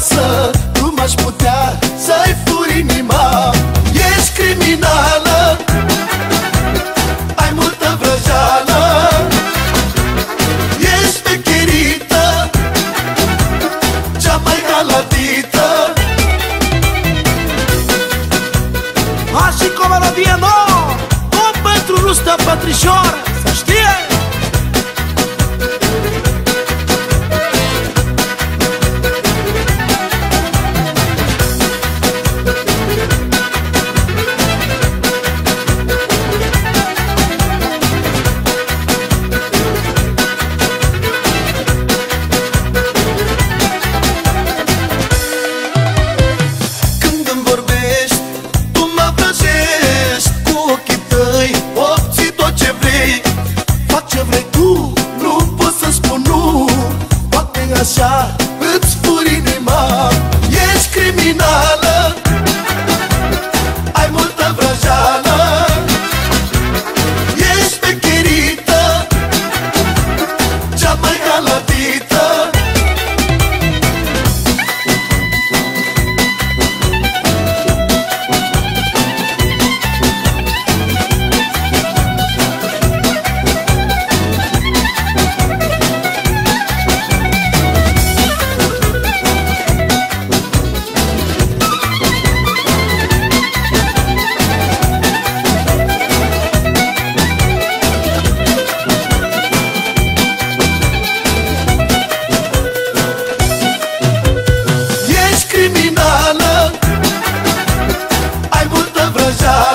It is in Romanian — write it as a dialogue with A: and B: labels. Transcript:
A: frumoasă Floare din casă Tu m-aș putea să-i furi inima. Ești criminală Ai multă vrăjeală. Ești becherită Cea mai halatită
B: Ha și cu o melodie nouă O pentru Rustă Pătrișoară
A: așa îți furi inima Ești criminală 여자